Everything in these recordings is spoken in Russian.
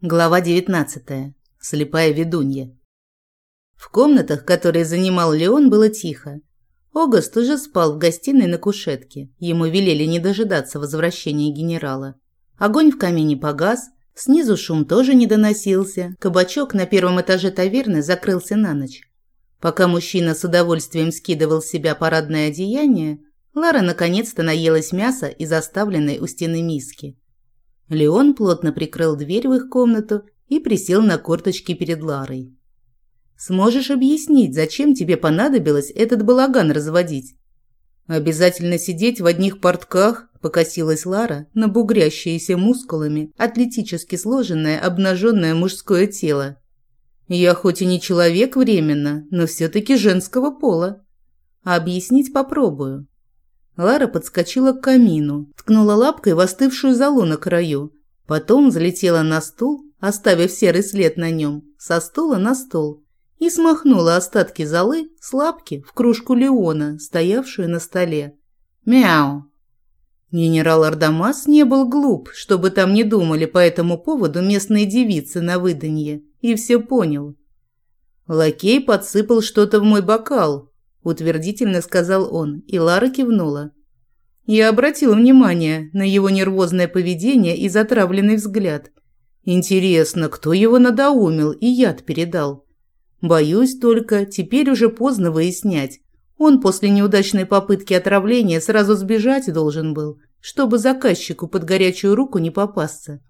Глава 19. Слепая ведунья. В комнатах, которые занимал Леон, было тихо. Огост уже спал в гостиной на кушетке. Ему велели не дожидаться возвращения генерала. Огонь в камине погас, снизу шум тоже не доносился. Кабачок на первом этаже таверны закрылся на ночь. Пока мужчина с удовольствием скидывал с себя парадное одеяние, Лара наконец-то наелась мяса из оставленной у стены миски. Леон плотно прикрыл дверь в их комнату и присел на корточки перед Ларой. «Сможешь объяснить, зачем тебе понадобилось этот балаган разводить?» «Обязательно сидеть в одних портках?» – покосилась Лара на бугрящееся мускулами, атлетически сложенное, обнаженное мужское тело. «Я хоть и не человек временно, но все-таки женского пола. Объяснить попробую. Лара подскочила к камину, ткнула лапкой в остывшую золу на краю. Потом залетела на стул, оставив серый след на нем, со стула на стол, и смахнула остатки золы с лапки в кружку Леона, стоявшую на столе. «Мяу!» Генерал Ардамас не был глуп, чтобы там не думали по этому поводу местные девицы на выданье, и все понял. Лакей подсыпал что-то в мой бокал, утвердительно сказал он, и Лара кивнула. Я обратила внимание на его нервозное поведение и затравленный взгляд. Интересно, кто его надоумил и яд передал? Боюсь только, теперь уже поздно выяснять. Он после неудачной попытки отравления сразу сбежать должен был, чтобы заказчику под горячую руку не попасться.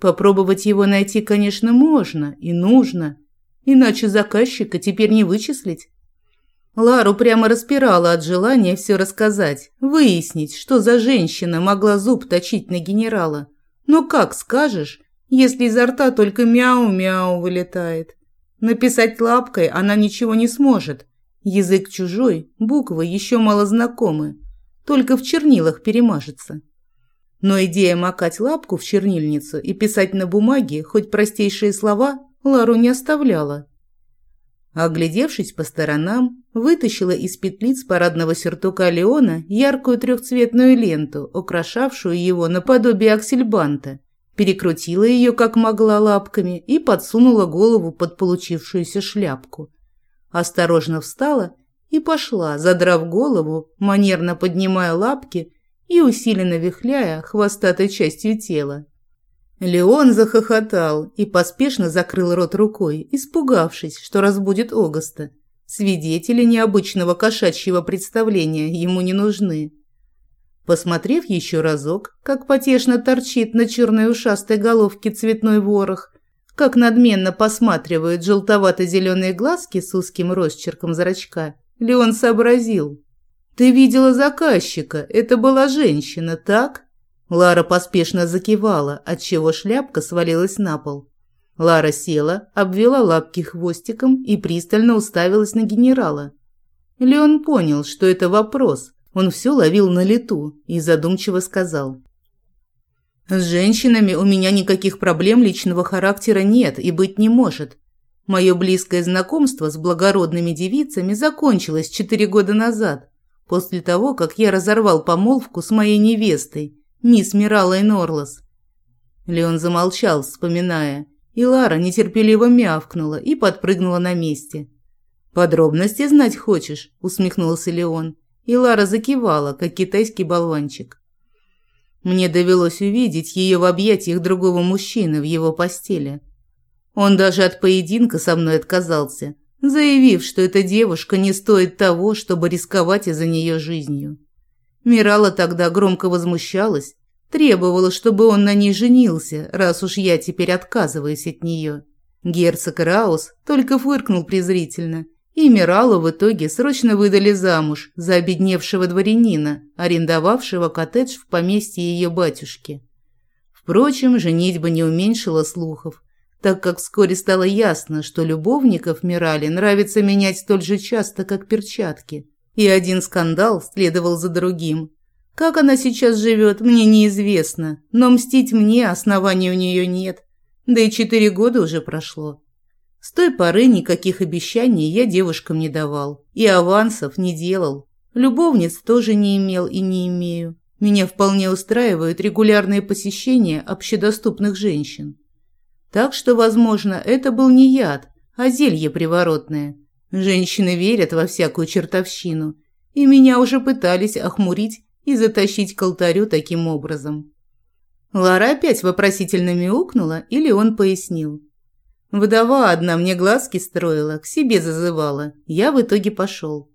Попробовать его найти, конечно, можно и нужно, иначе заказчика теперь не вычислить. Лару прямо распирала от желания все рассказать, выяснить, что за женщина могла зуб точить на генерала. Но как скажешь, если изо рта только мяу-мяу вылетает? Написать лапкой она ничего не сможет. Язык чужой, буквы еще мало знакомы, только в чернилах перемажется. Но идея макать лапку в чернильницу и писать на бумаге хоть простейшие слова Лару не оставляла. Оглядевшись по сторонам, вытащила из петлиц парадного сюртука Леона яркую трехцветную ленту, украшавшую его наподобие аксельбанта, перекрутила ее как могла лапками и подсунула голову под получившуюся шляпку. Осторожно встала и пошла, задрав голову, манерно поднимая лапки и усиленно вихляя хвостатой частью тела. Леон захохотал и поспешно закрыл рот рукой, испугавшись, что разбудит Огоста. Свидетели необычного кошачьего представления ему не нужны. Посмотрев еще разок, как потешно торчит на черной ушастой головке цветной ворох, как надменно посматривают желтовато-зеленые глазки с узким росчерком зрачка, Леон сообразил. «Ты видела заказчика, это была женщина, так?» Лара поспешно закивала, отчего шляпка свалилась на пол. Лара села, обвела лапки хвостиком и пристально уставилась на генерала. Леон понял, что это вопрос. Он все ловил на лету и задумчиво сказал. «С женщинами у меня никаких проблем личного характера нет и быть не может. Мое близкое знакомство с благородными девицами закончилось четыре года назад, после того, как я разорвал помолвку с моей невестой мисс Миралой Норлос. Леон замолчал, вспоминая, и Лара нетерпеливо мявкнула и подпрыгнула на месте. «Подробности знать хочешь?» – усмехнулся Леон, и Лара закивала, как китайский болванчик. Мне довелось увидеть ее в объятиях другого мужчины в его постели. Он даже от поединка со мной отказался, заявив, что эта девушка не стоит того, чтобы рисковать из-за нее жизнью. Мирала тогда громко возмущалась, требовала, чтобы он на ней женился, раз уж я теперь отказываюсь от нее. Герцог Раус только фыркнул презрительно, и Миралу в итоге срочно выдали замуж за обедневшего дворянина, арендовавшего коттедж в поместье ее батюшки. Впрочем, женитьба не уменьшила слухов, так как вскоре стало ясно, что любовников Мирали нравится менять столь же часто, как перчатки – и один скандал следовал за другим. Как она сейчас живет, мне неизвестно, но мстить мне оснований у нее нет. Да и четыре года уже прошло. С той поры никаких обещаний я девушкам не давал. И авансов не делал. Любовниц тоже не имел и не имею. Меня вполне устраивают регулярные посещения общедоступных женщин. Так что, возможно, это был не яд, а зелье приворотное. Женщины верят во всякую чертовщину, и меня уже пытались охмурить и затащить к алтарю таким образом. Лара опять вопросительно мяукнула, или он пояснил. Вдова одна мне глазки строила, к себе зазывала. Я в итоге пошел.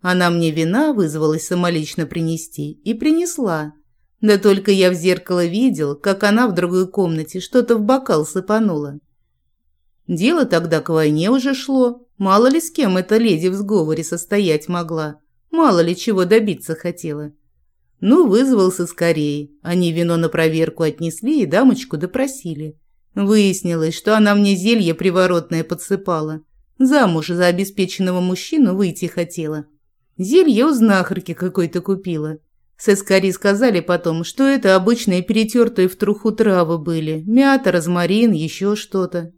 Она мне вина вызвалась самолично принести и принесла. Да только я в зеркало видел, как она в другой комнате что-то в бокал сыпанула. Дело тогда к войне уже шло. Мало ли с кем эта леди в сговоре состоять могла. Мало ли чего добиться хотела. Ну, вызвался скорее. Они вино на проверку отнесли и дамочку допросили. Выяснилось, что она мне зелье приворотное подсыпала. Замуж за обеспеченного мужчину выйти хотела. Зелье у знахарки какой-то купила. Сескари сказали потом, что это обычные перетертые в труху травы были. Мята, розмарин, еще что-то.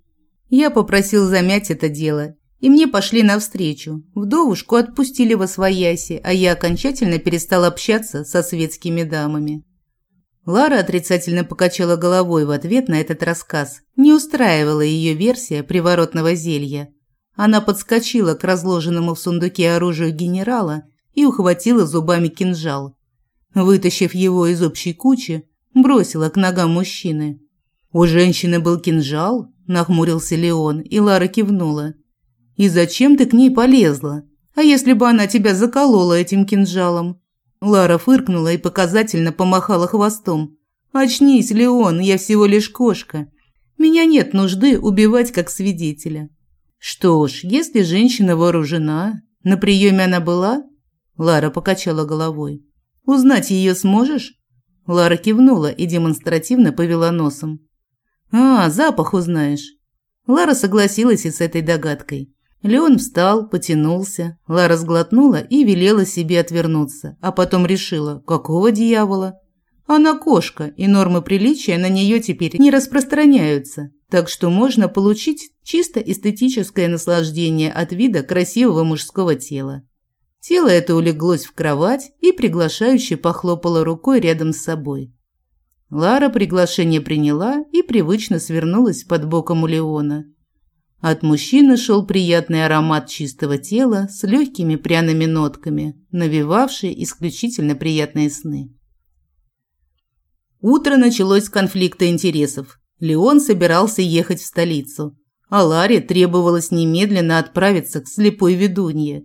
Я попросил замять это дело, и мне пошли навстречу. Вдовушку отпустили во свояси, а я окончательно перестал общаться со светскими дамами. Лара отрицательно покачала головой в ответ на этот рассказ. Не устраивала ее версия приворотного зелья. Она подскочила к разложенному в сундуке оружию генерала и ухватила зубами кинжал. Вытащив его из общей кучи, бросила к ногам мужчины. «У женщины был кинжал?» – нахмурился Леон, и Лара кивнула. «И зачем ты к ней полезла? А если бы она тебя заколола этим кинжалом? Лара фыркнула и показательно помахала хвостом. «Очнись, Леон, я всего лишь кошка. Меня нет нужды убивать как свидетеля». «Что ж, если женщина вооружена, на приеме она была?» Лара покачала головой. «Узнать ее сможешь?» Лара кивнула и демонстративно повела носом. «А, запах узнаешь». Лара согласилась и с этой догадкой. Леон встал, потянулся. Лара сглотнула и велела себе отвернуться, а потом решила, какого дьявола? Она кошка, и нормы приличия на нее теперь не распространяются, так что можно получить чисто эстетическое наслаждение от вида красивого мужского тела. Тело это улеглось в кровать и приглашающе похлопало рукой рядом с собой. Лара приглашение приняла и привычно свернулась под боком у Леона, от мужчины шел приятный аромат чистого тела с легкими пряными нотками, навевавший исключительно приятные сны. Утро началось с конфликта интересов. Леон собирался ехать в столицу, а Ларе требовалось немедленно отправиться к слепой ведунье.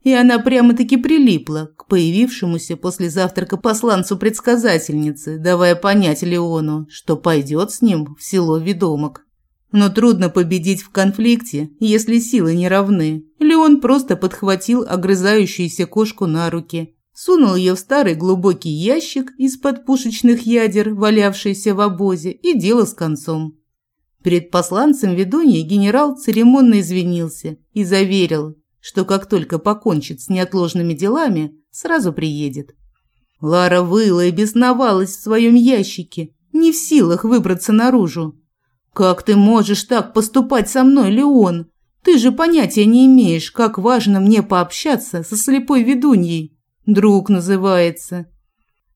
И она прямо-таки прилипла к появившемуся после завтрака посланцу-предсказательницы, давая понять Леону, что пойдет с ним в село Ведомок. Но трудно победить в конфликте, если силы не равны. Леон просто подхватил огрызающуюся кошку на руки, сунул ее в старый глубокий ящик из-под пушечных ядер, валявшийся в обозе, и дело с концом. Перед посланцем ведуньи генерал церемонно извинился и заверил, что как только покончит с неотложными делами, сразу приедет. Лара выла и бесновалась в своем ящике, не в силах выбраться наружу. «Как ты можешь так поступать со мной, Леон? Ты же понятия не имеешь, как важно мне пообщаться со слепой ведуньей. Друг называется».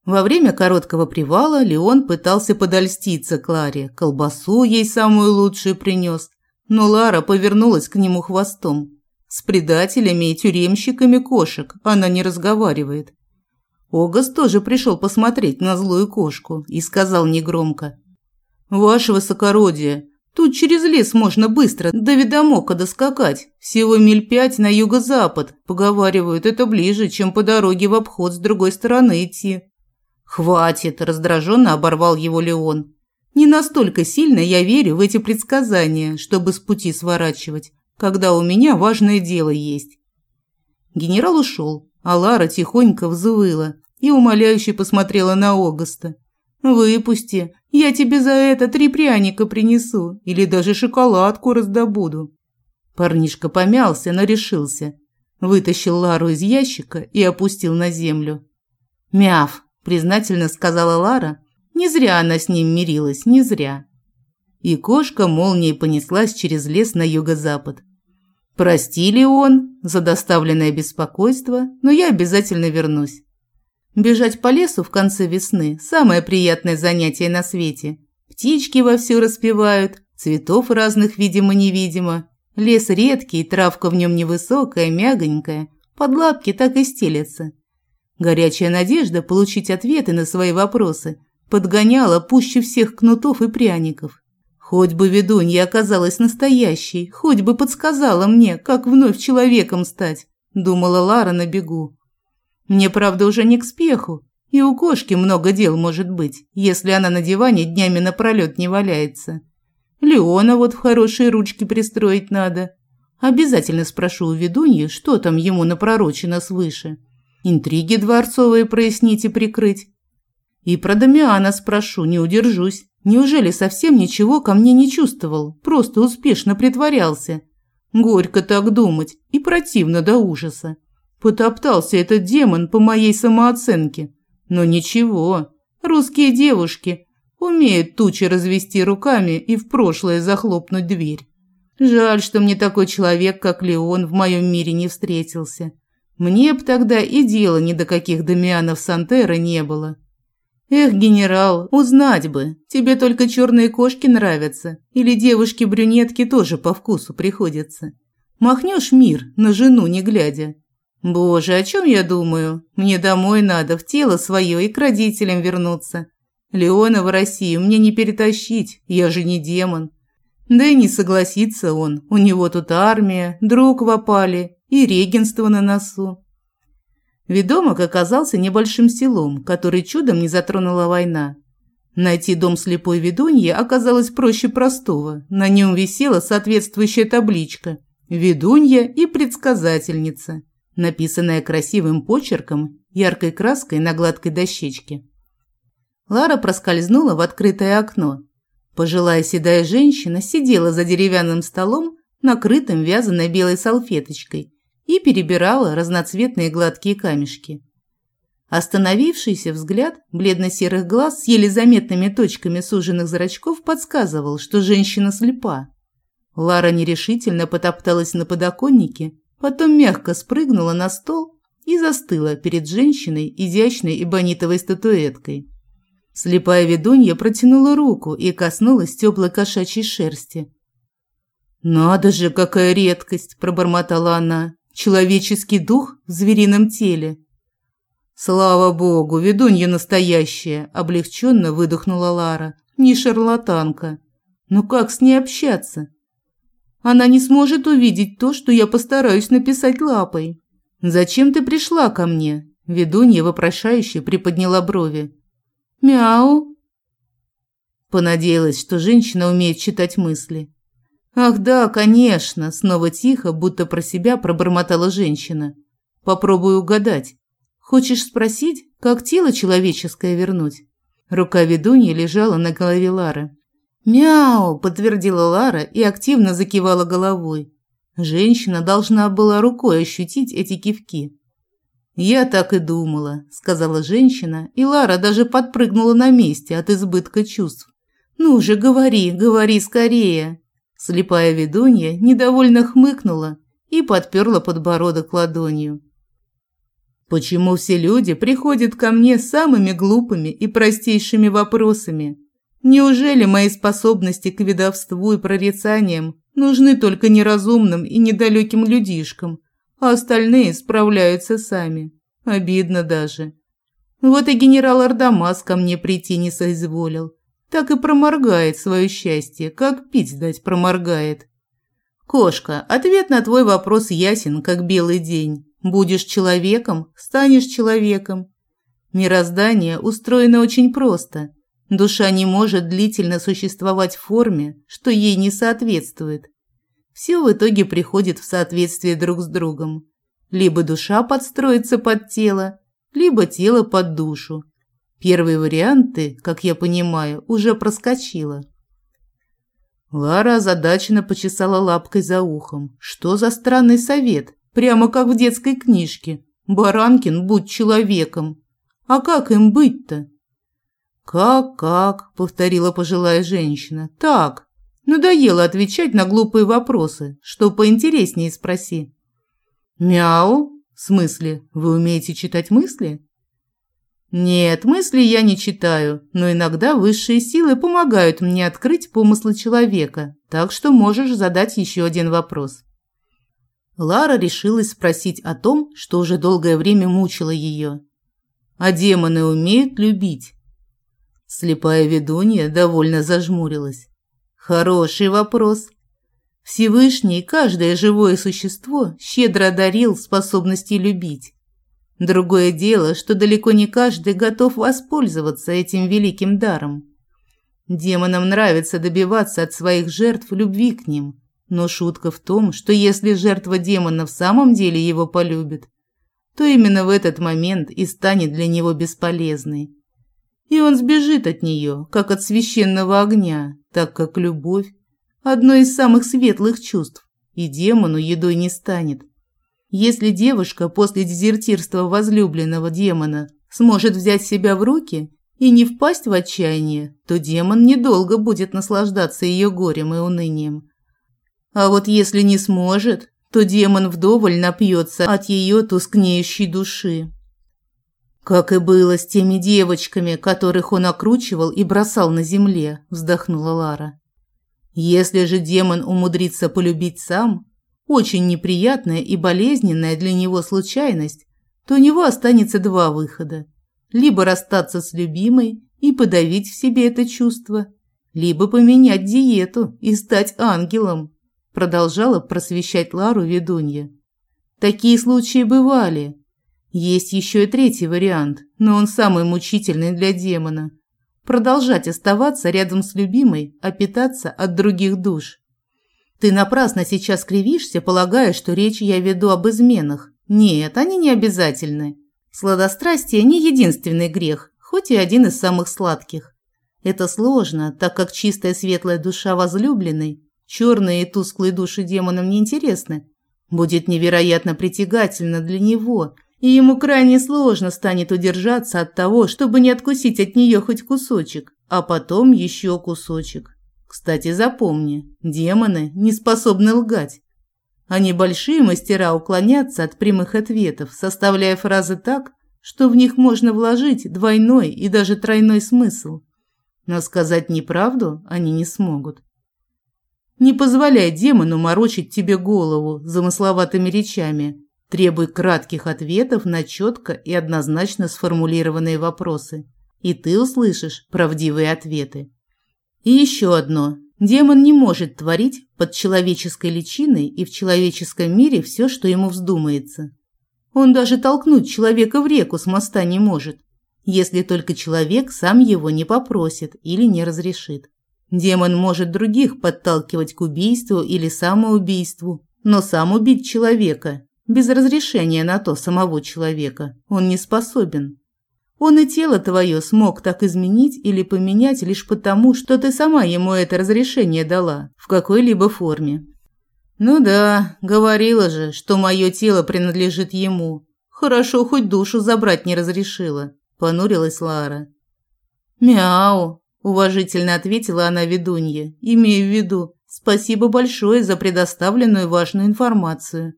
Во время короткого привала Леон пытался подольститься Кларе, колбасу ей самую лучшую принес, но Лара повернулась к нему хвостом. С предателями и тюремщиками кошек она не разговаривает. Огас тоже пришел посмотреть на злую кошку и сказал негромко «Ваше высокородие, тут через лес можно быстро до Ведомока доскакать. Всего миль пять на юго-запад. Поговаривают, это ближе, чем по дороге в обход с другой стороны идти». «Хватит!» – раздраженно оборвал его Леон. «Не настолько сильно я верю в эти предсказания, чтобы с пути сворачивать, когда у меня важное дело есть». Генерал ушел, а Лара тихонько взвыла и умоляюще посмотрела на Огаста. «Выпусти, я тебе за это три пряника принесу или даже шоколадку раздобуду». Парнишка помялся, но решился. Вытащил Лару из ящика и опустил на землю. «Мяв», – признательно сказала Лара. Не зря она с ним мирилась, не зря. И кошка молнией понеслась через лес на юго-запад. «Прости, Леон, за доставленное беспокойство, но я обязательно вернусь. Бежать по лесу в конце весны – самое приятное занятие на свете. Птички вовсю распевают, Цветов разных видимо-невидимо. Лес редкий, травка в нем невысокая, мягонькая. Под лапки так и стелется. Горячая надежда получить ответы на свои вопросы подгоняла пуще всех кнутов и пряников. Хоть бы ведунья оказалась настоящей, хоть бы подсказала мне, как вновь человеком стать, думала Лара на бегу. Мне, правда, уже не к спеху, и у кошки много дел может быть, если она на диване днями напролет не валяется. Леона вот в хорошие ручки пристроить надо. Обязательно спрошу у ведуньи, что там ему напророчено свыше. Интриги дворцовые прояснить и прикрыть. И про Дамиана спрошу, не удержусь. Неужели совсем ничего ко мне не чувствовал, просто успешно притворялся? Горько так думать и противно до ужаса. Потоптался этот демон по моей самооценке. Но ничего, русские девушки умеют тучи развести руками и в прошлое захлопнуть дверь. Жаль, что мне такой человек, как Леон, в моем мире не встретился. Мне б тогда и дела ни до каких Дамианов Сантера не было. Эх, генерал, узнать бы, тебе только черные кошки нравятся или девушки-брюнетки тоже по вкусу приходятся. Махнешь мир на жену не глядя. Боже, о чем я думаю? Мне домой надо, в тело свое и к родителям вернуться. Леона в Россию мне не перетащить, я же не демон. Да и не согласится он, у него тут армия, друг в опале и регенство на носу. Ведомок оказался небольшим селом, который чудом не затронула война. Найти дом слепой ведуньи оказалось проще простого. На нем висела соответствующая табличка «Ведунья и предсказательница», написанная красивым почерком, яркой краской на гладкой дощечке. Лара проскользнула в открытое окно. Пожилая седая женщина сидела за деревянным столом, накрытым вязаной белой салфеточкой, и перебирала разноцветные гладкие камешки. Остановившийся взгляд бледно-серых глаз с еле заметными точками суженных зрачков подсказывал, что женщина слепа. Лара нерешительно потопталась на подоконнике, потом мягко спрыгнула на стол и застыла перед женщиной, изящной и бонитовой статуэткой. Слепая ведунья протянула руку и коснулась теплой кошачьей шерсти. «Надо же, какая редкость!» – пробормотала она. Человеческий дух в зверином теле. Слава богу, ведунья настоящая, облегченно выдохнула Лара. Не шарлатанка. Но как с ней общаться? Она не сможет увидеть то, что я постараюсь написать лапой. Зачем ты пришла ко мне? Ведунья вопрошающе приподняла брови. Мяу. Понадеялась, что женщина умеет читать мысли. «Ах да, конечно!» – снова тихо, будто про себя пробормотала женщина. «Попробую угадать. Хочешь спросить, как тело человеческое вернуть?» Рука ведуньи лежала на голове Лары. «Мяу!» – подтвердила Лара и активно закивала головой. Женщина должна была рукой ощутить эти кивки. «Я так и думала», – сказала женщина, и Лара даже подпрыгнула на месте от избытка чувств. «Ну же, говори, говори скорее!» Слепая ведунья недовольно хмыкнула и подперла подбородок ладонью. Почему все люди приходят ко мне самыми глупыми и простейшими вопросами? Неужели мои способности к ведовству и прорицаниям нужны только неразумным и недалеким людишкам, а остальные справляются сами? Обидно даже. Вот и генерал Ардамас ко мне прийти не соизволил так и проморгает свое счастье, как пить дать проморгает. Кошка, ответ на твой вопрос ясен, как белый день. Будешь человеком, станешь человеком. Мироздание устроено очень просто. Душа не может длительно существовать в форме, что ей не соответствует. Все в итоге приходит в соответствие друг с другом. Либо душа подстроится под тело, либо тело под душу. Первые варианты, как я понимаю, уже проскочила. Лара озадаченно почесала лапкой за ухом. Что за странный совет? Прямо как в детской книжке. Баранкин, будь человеком. А как им быть-то? «Как-как?» – повторила пожилая женщина. «Так. Надоело отвечать на глупые вопросы. Что поинтереснее спроси». «Мяу? В смысле, вы умеете читать мысли?» Нет, мысли я не читаю, но иногда высшие силы помогают мне открыть помыслы человека, так что можешь задать еще один вопрос. Лара решилась спросить о том, что уже долгое время мучило ее. А демоны умеют любить? Слепая ведунья довольно зажмурилась. Хороший вопрос. Всевышний каждое живое существо щедро одарил способности любить. Другое дело, что далеко не каждый готов воспользоваться этим великим даром. Демонам нравится добиваться от своих жертв любви к ним, но шутка в том, что если жертва демона в самом деле его полюбит, то именно в этот момент и станет для него бесполезной. И он сбежит от нее, как от священного огня, так как любовь – одно из самых светлых чувств, и демону едой не станет. Если девушка после дезертирства возлюбленного демона сможет взять себя в руки и не впасть в отчаяние, то демон недолго будет наслаждаться ее горем и унынием. А вот если не сможет, то демон вдоволь напьется от ее тускнеющей души. Как и было с теми девочками, которых он окручивал и бросал на земле, вздохнула Лара. Если же демон умудрится полюбить сам, очень неприятная и болезненная для него случайность, то у него останется два выхода. Либо расстаться с любимой и подавить в себе это чувство, либо поменять диету и стать ангелом продолжала просвещать Лару ведунья. Такие случаи бывали. Есть еще и третий вариант, но он самый мучительный для демона. Продолжать оставаться рядом с любимой, а питаться от других душ. Ты напрасно сейчас кривишься, полагая, что речь я веду об изменах. Нет, они не обязательны. Сладострастие не единственный грех, хоть и один из самых сладких. Это сложно, так как чистая светлая душа возлюбленной Черные и тусклые души демонам неинтересны. Будет невероятно притягательно для него, и ему крайне сложно станет удержаться от того, чтобы не откусить от нее хоть кусочек, а потом еще кусочек. Кстати, запомни, демоны не способны лгать. Они большие мастера уклоняться от прямых ответов, составляя фразы так, что в них можно вложить двойной и даже тройной смысл. Но сказать неправду они не смогут. Не позволяй демону морочить тебе голову замысловатыми речами. Требуй кратких ответов на четко и однозначно сформулированные вопросы. И ты услышишь правдивые ответы. И еще одно. Демон не может творить под человеческой личиной и в человеческом мире все, что ему вздумается. Он даже толкнуть человека в реку с моста не может, если только человек сам его не попросит или не разрешит. Демон может других подталкивать к убийству или самоубийству, но сам убить человека без разрешения на то самого человека он не способен. Он и тело твое смог так изменить или поменять лишь потому, что ты сама ему это разрешение дала в какой-либо форме. Ну да, говорила же, что мое тело принадлежит ему. Хорошо, хоть душу забрать не разрешила, понурилась Лара. Мяу, уважительно ответила она ведунье, имея в виду «Спасибо большое за предоставленную важную информацию».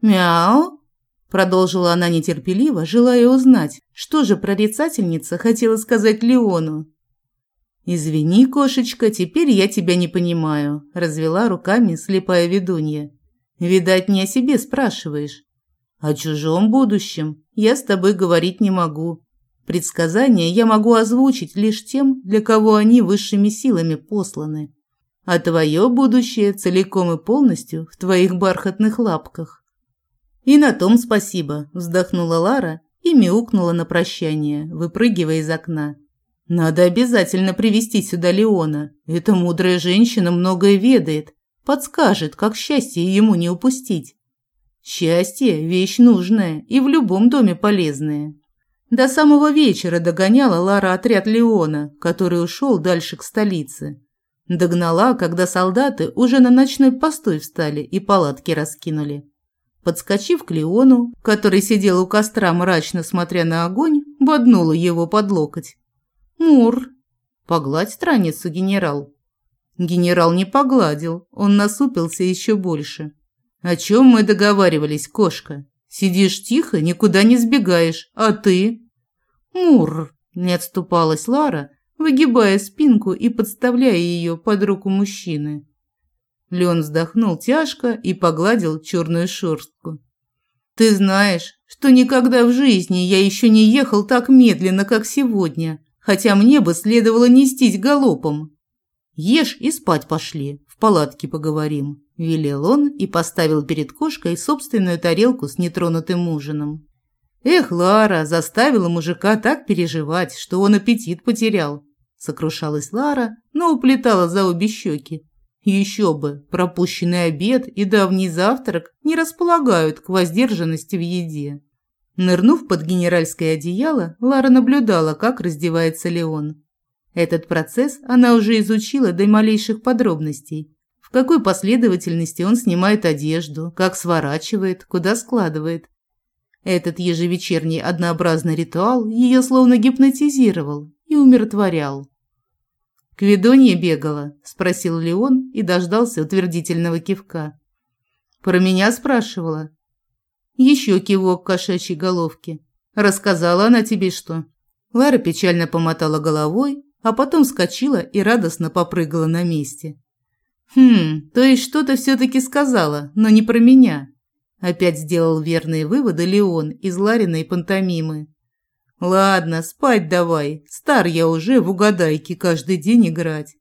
«Мяу?» – продолжила она нетерпеливо, желая узнать, что же прорицательница хотела сказать Леону. «Извини, кошечка, теперь я тебя не понимаю», – развела руками слепая ведунья. «Видать, не о себе спрашиваешь. О чужом будущем я с тобой говорить не могу. Предсказания я могу озвучить лишь тем, для кого они высшими силами посланы. А твое будущее целиком и полностью в твоих бархатных лапках. И на том спасибо, вздохнула Лара и мяукнула на прощание, выпрыгивая из окна. Надо обязательно привести сюда Леона. Эта мудрая женщина многое ведает, подскажет, как счастье ему не упустить. Счастье – вещь нужная и в любом доме полезная. До самого вечера догоняла Лара отряд Леона, который ушел дальше к столице. Догнала, когда солдаты уже на ночной постой встали и палатки раскинули. Подскочив к Леону, который сидел у костра, мрачно смотря на огонь, боднула его под локоть. «Мур, погладь страницу, генерал». Генерал не погладил, он насупился еще больше. «О чем мы договаривались, кошка?» Сидишь тихо, никуда не сбегаешь. А ты? Мур, не отступалась Лара, выгибая спинку и подставляя ее под руку мужчины. Леон вздохнул тяжко и погладил черную шерстку. «Ты знаешь, что никогда в жизни я еще не ехал так медленно, как сегодня, хотя мне бы следовало нестись галопом. Ешь и спать пошли, в палатке поговорим», – велел он и поставил перед кошкой собственную тарелку с нетронутым ужином. Эх, Лара, заставила мужика так переживать, что он аппетит потерял. Сокрушалась Лара, но уплетала за обе щеки. Еще бы, пропущенный обед и давний завтрак не располагают к воздержанности в еде. Нырнув под генеральское одеяло, Лара наблюдала, как раздевается Леон. Этот процесс она уже изучила до малейших подробностей. В какой последовательности он снимает одежду, как сворачивает, куда складывает. Этот ежевечерний однообразный ритуал ее словно гипнотизировал и умиротворял. «К Ведонье бегала?» – спросил Леон и дождался утвердительного кивка. «Про меня спрашивала?» Еще кивок кошачьей головки. «Рассказала она тебе что?» Лара печально помотала головой, а потом вскочила и радостно попрыгала на месте. «Хм, то есть что-то все-таки сказала, но не про меня. Опять сделал верные выводы Леон из Лариной пантомимы. «Ладно, спать давай. Стар я уже в угадайки каждый день играть.